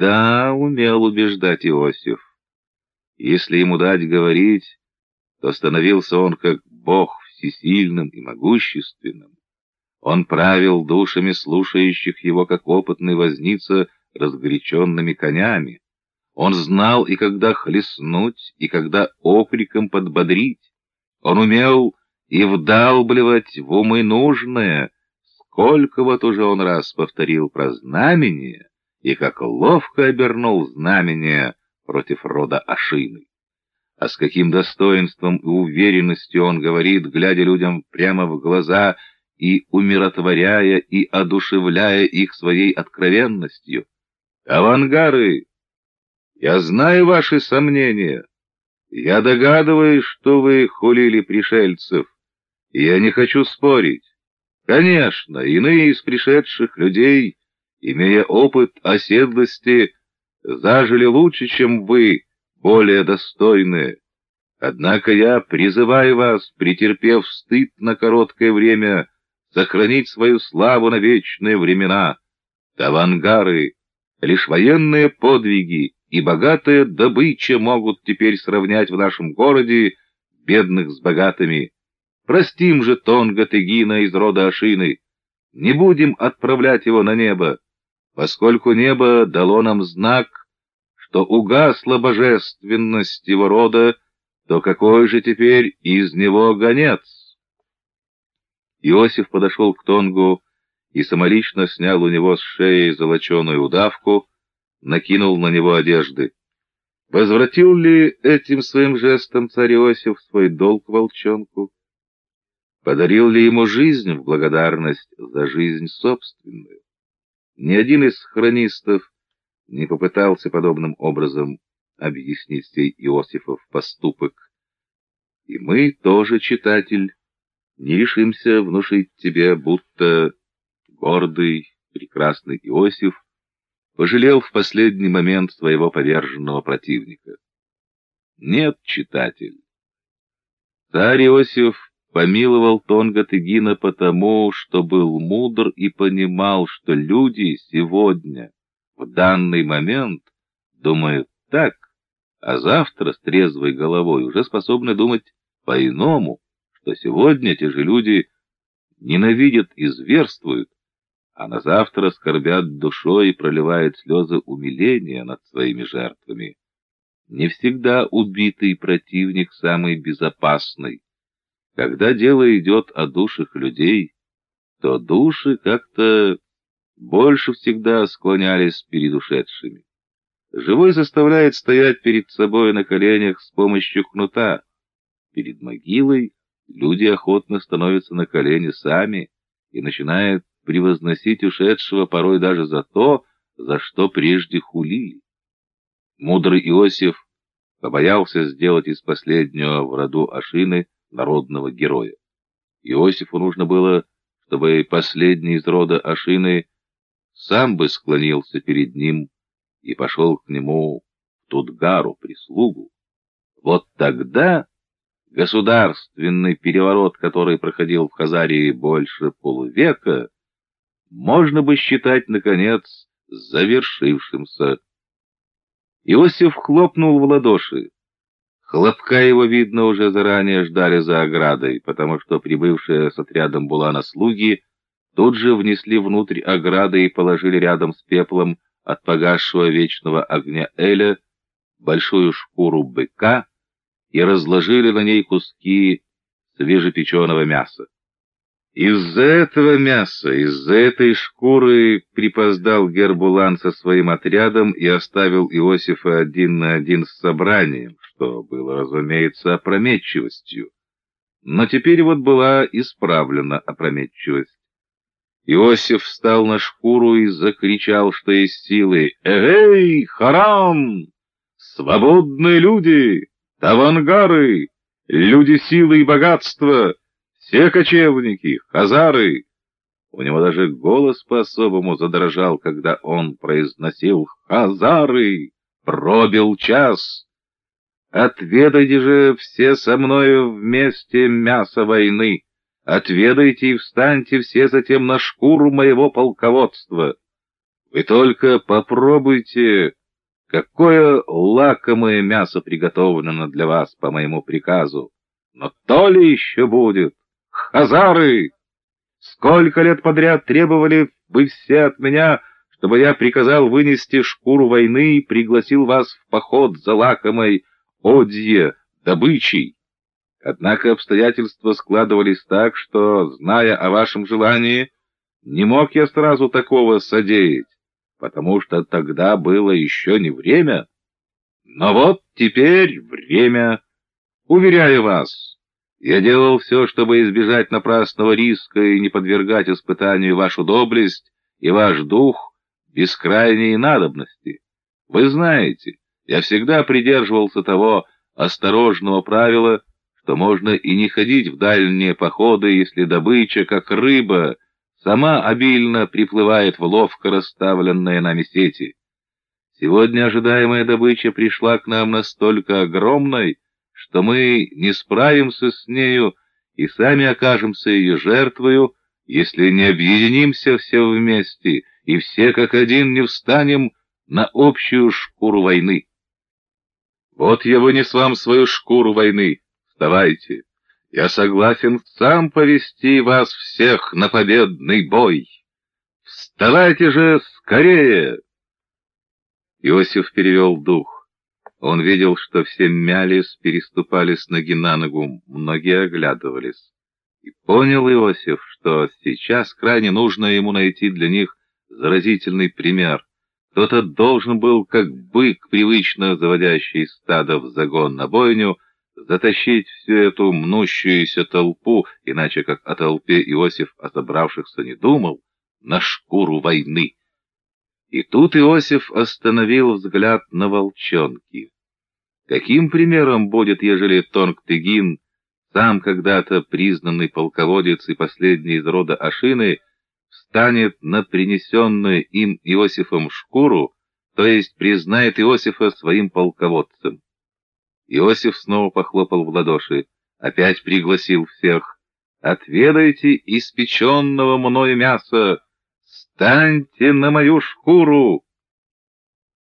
Да, умел убеждать Иосиф. Если ему дать говорить, то становился он как Бог всесильным и могущественным. Он правил душами слушающих его, как опытный возница, разгоряченными конями. Он знал и когда хлестнуть, и когда окриком подбодрить. Он умел и вдалбливать в умы нужное. Сколько вот уже он раз повторил про знамение, и как ловко обернул знамение против рода Ашины. А с каким достоинством и уверенностью он говорит, глядя людям прямо в глаза и умиротворяя и одушевляя их своей откровенностью. «Авангары, я знаю ваши сомнения. Я догадываюсь, что вы хулили пришельцев, я не хочу спорить. Конечно, иные из пришедших людей, имея опыт оседлости, зажили лучше, чем вы, более достойные. Однако я призываю вас, претерпев стыд на короткое время, сохранить свою славу на вечные времена. Тавангары, лишь военные подвиги и богатая добыча могут теперь сравнять в нашем городе бедных с богатыми. Простим же Тонга Тегина из рода Ашины, не будем отправлять его на небо, поскольку небо дало нам знак, что угасла божественность его рода, то какой же теперь из него гонец? Иосиф подошел к Тонгу и самолично снял у него с шеи золоченую удавку, накинул на него одежды. Возвратил ли этим своим жестом царь Иосиф свой долг волчонку? Подарил ли ему жизнь в благодарность за жизнь собственную? Ни один из хронистов не попытался подобным образом объяснить сей Иосифов поступок. И мы тоже, читатель, не решимся внушить тебе, будто гордый, прекрасный Иосиф пожалел в последний момент своего поверженного противника. Нет, читатель. Царь Иосиф помиловал Тонга Тыгина потому, что был мудр и понимал, что люди сегодня, в данный момент, думают так, а завтра с трезвой головой уже способны думать по-иному что сегодня те же люди ненавидят и зверствуют, а на завтра скорбят душой и проливают слезы умиления над своими жертвами. Не всегда убитый противник самый безопасный. Когда дело идет о душах людей, то души как-то больше всегда склонялись перед ушедшими. Живой заставляет стоять перед собой на коленях с помощью кнута. Перед могилой Люди охотно становятся на колени сами и начинают превозносить ушедшего порой даже за то, за что прежде хулили. Мудрый Иосиф побоялся сделать из последнего в роду Ашины народного героя. Иосифу нужно было, чтобы последний из рода Ашины сам бы склонился перед ним и пошел к нему в Тутгару, прислугу. Вот тогда государственный переворот, который проходил в Хазарии больше полувека, можно бы считать, наконец, завершившимся. Иосиф хлопнул в ладоши. Хлопка его, видно, уже заранее ждали за оградой, потому что прибывшие с отрядом Булана слуги тут же внесли внутрь ограды и положили рядом с пеплом от погасшего вечного огня Эля большую шкуру быка, и разложили на ней куски свежепеченого мяса. Из-за этого мяса, из-за этой шкуры припоздал Гербулан со своим отрядом и оставил Иосифа один на один с собранием, что было, разумеется, опрометчивостью. Но теперь вот была исправлена опрометчивость. Иосиф встал на шкуру и закричал, что есть силы. «Эй, харам! Свободные люди!» Тавангары, люди силы и богатства, все кочевники, хазары. У него даже голос по-особому задрожал, когда он произносил «Хазары! Пробил час!» Отведайте же все со мною вместе мясо войны, отведайте и встаньте все затем на шкуру моего полководства. Вы только попробуйте, какое лакомое мясо приготовлено для вас по моему приказу. Но то ли еще будет? Хазары! Сколько лет подряд требовали вы все от меня, чтобы я приказал вынести шкуру войны и пригласил вас в поход за лакомой одье, добычей? Однако обстоятельства складывались так, что, зная о вашем желании, не мог я сразу такого содеять, потому что тогда было еще не время. Но вот теперь время. Уверяю вас, я делал все, чтобы избежать напрасного риска и не подвергать испытанию вашу доблесть и ваш дух бескрайней надобности. Вы знаете, я всегда придерживался того осторожного правила, что можно и не ходить в дальние походы, если добыча, как рыба, сама обильно приплывает в ловко расставленные нами сети. Сегодня ожидаемая добыча пришла к нам настолько огромной, что мы не справимся с нею и сами окажемся ее жертвою, если не объединимся все вместе и все как один не встанем на общую шкуру войны. Вот я вынес вам свою шкуру войны. Вставайте. Я согласен сам повести вас всех на победный бой. Вставайте же скорее!» Иосиф перевел дух. Он видел, что все мялись, переступали с ноги на ногу, многие оглядывались. И понял Иосиф, что сейчас крайне нужно ему найти для них заразительный пример. Кто-то должен был, как бык, привычно заводящий стадо в загон на бойню, затащить всю эту мнущуюся толпу, иначе как о толпе Иосиф о собравшихся не думал, на шкуру войны. И тут Иосиф остановил взгляд на волчонки. Каким примером будет, ежели Тонг-Тыгин, сам когда-то признанный полководец и последний из рода Ашины, встанет на принесенную им Иосифом шкуру, то есть признает Иосифа своим полководцем? Иосиф снова похлопал в ладоши, опять пригласил всех. «Отведайте испеченного мною мяса! Станьте на мою шкуру!»